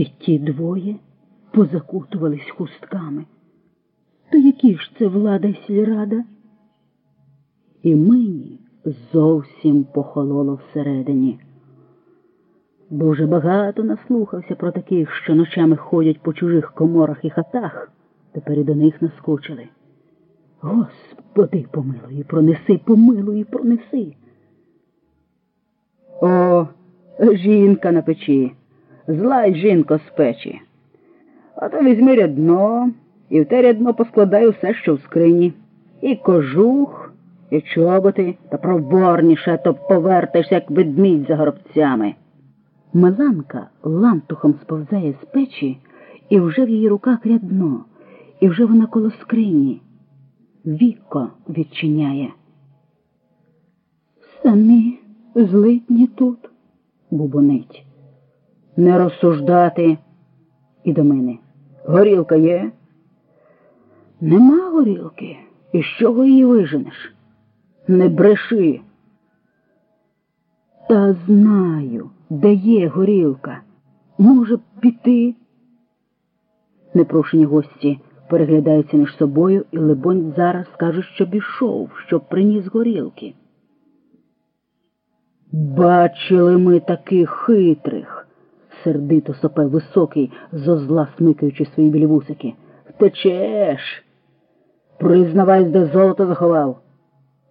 І ті двоє позакутувались хустками. То які ж це влада й сільрада? І мені зовсім похололо всередині. Дуже багато наслухався про таких, що ночами ходять по чужих коморах і хатах, тепер і до них наскочили. Господи, помилуй, пронеси, помилуй, пронеси. О, жінка на печі, злай жінко з печі. А то візьми рядно, і в те рядно поскладай усе, що в скрині. І кожух, і чоботи, та проворніше, то повертаєшся, як ведмідь за горобцями. Меланка лантухом сповзає з печі, і вже в її руках рядно, і вже вона коло скрині. Віко відчиняє. Самі злитні тут, бубонить. Не розсуждати. І до мене. Горілка є? Нема горілки. І з чого її виженеш? Не бреши. Та знаю, де є горілка. Може піти. Непрошені гості переглядаються між собою і, либонь, зараз скаже, що пішов, щоб приніс горілки. Бачили ми таких хитрих, сердито сопе високий, зо зла смикаючи свої білі вусики. Втечеш. Признавайся, де золото заховав.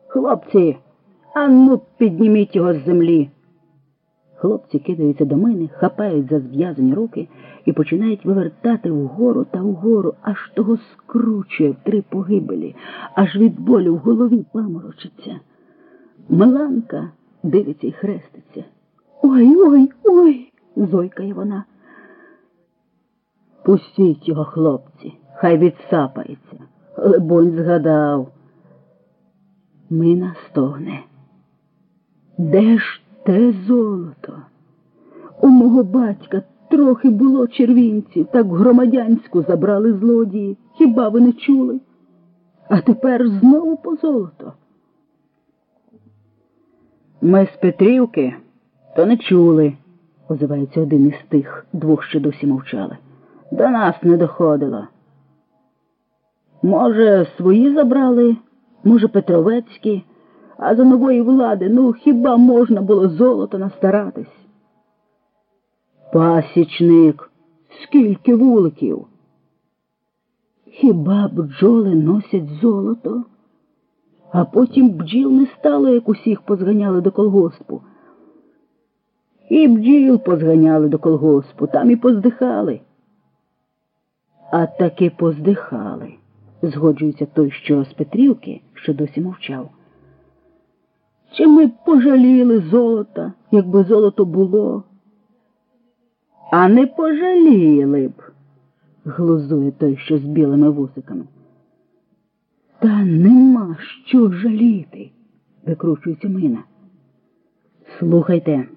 Хлопці, а ну підніміть його з землі. Хлопці кидаються до мене, хапають за зв'язані руки і починають вивертати вгору та вгору, аж того скручує в три погибелі, аж від болю в голові паморочиться. Миланка дивиться і хреститься. Ой, ой, ой, зойкає вона. Пустіть його, хлопці, хай відсапається. Лебонь згадав. Мина стогне. Де ж те золото? У мого батька трохи було червінців, так громадянську забрали злодії. Хіба ви не чули? А тепер знову по золото. Ми з Петрівки то не чули, озивається один із тих двох, що досі мовчали. До нас не доходило. Може, свої забрали, може, Петровецькі, а за нової влади, ну, хіба можна було золото настаратись? Пасічник, скільки вуликів? Хіба бджоли носять золото? А потім бджіл не стало, як усіх позганяли до колгоспу. І бджіл позганяли до колгоспу, там і поздихали. А таки поздихали, згоджується той, що з Петрівки, що досі мовчав. Чи ми пожаліли золота, якби золото було? А не пожаліли б, глузує той, що з білими вусиками. Та нема що жаліти, викручується мина. Слухайте,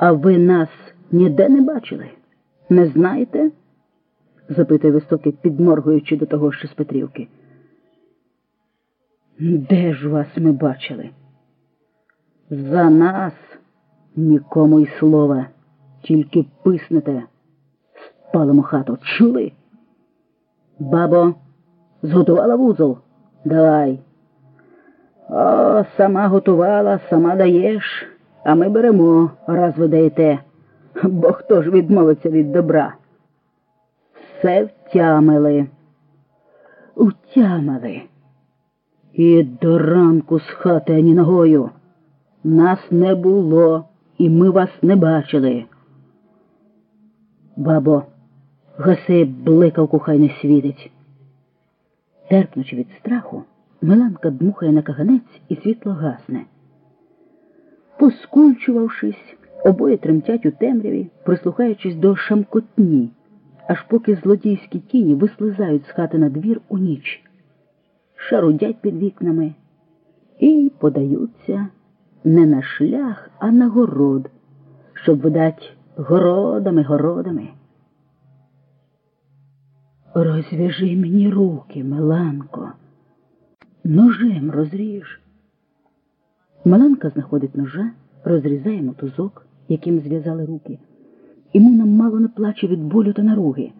а ви нас ніде не бачили? Не знаєте? запитує високий, підморгуючи до того, що з Петрівки. Де ж вас ми бачили? За нас нікому й слова, тільки писнете, спалимо хату. Чули? Бабо, зготувала вузол? Давай. О, сама готувала, сама даєш, а ми беремо, раз ви даєте. Бо хто ж відмовиться від добра? Все втямили. Утямили. І до ранку з хати ані ногою. Нас не було, і ми вас не бачили. Бабо, гаси бликавку хай не світить. Терпнучи від страху, Миланка дмухає на каганець і світло гасне. Поскульчувавшись, обоє тремтять у темряві, прислухаючись до шамкотні, аж поки злодійські тіні вислизають з хати на двір у ніч, шарудять під вікнами і подаються не на шлях, а на город, щоб, видать, городами, городами. Розв'яжи мені руки, Меланко, ножем розріж. Меланка знаходить ножа, розрізає мотузок, яким зв'язали руки, і Мина мало не плаче від болю та наруги.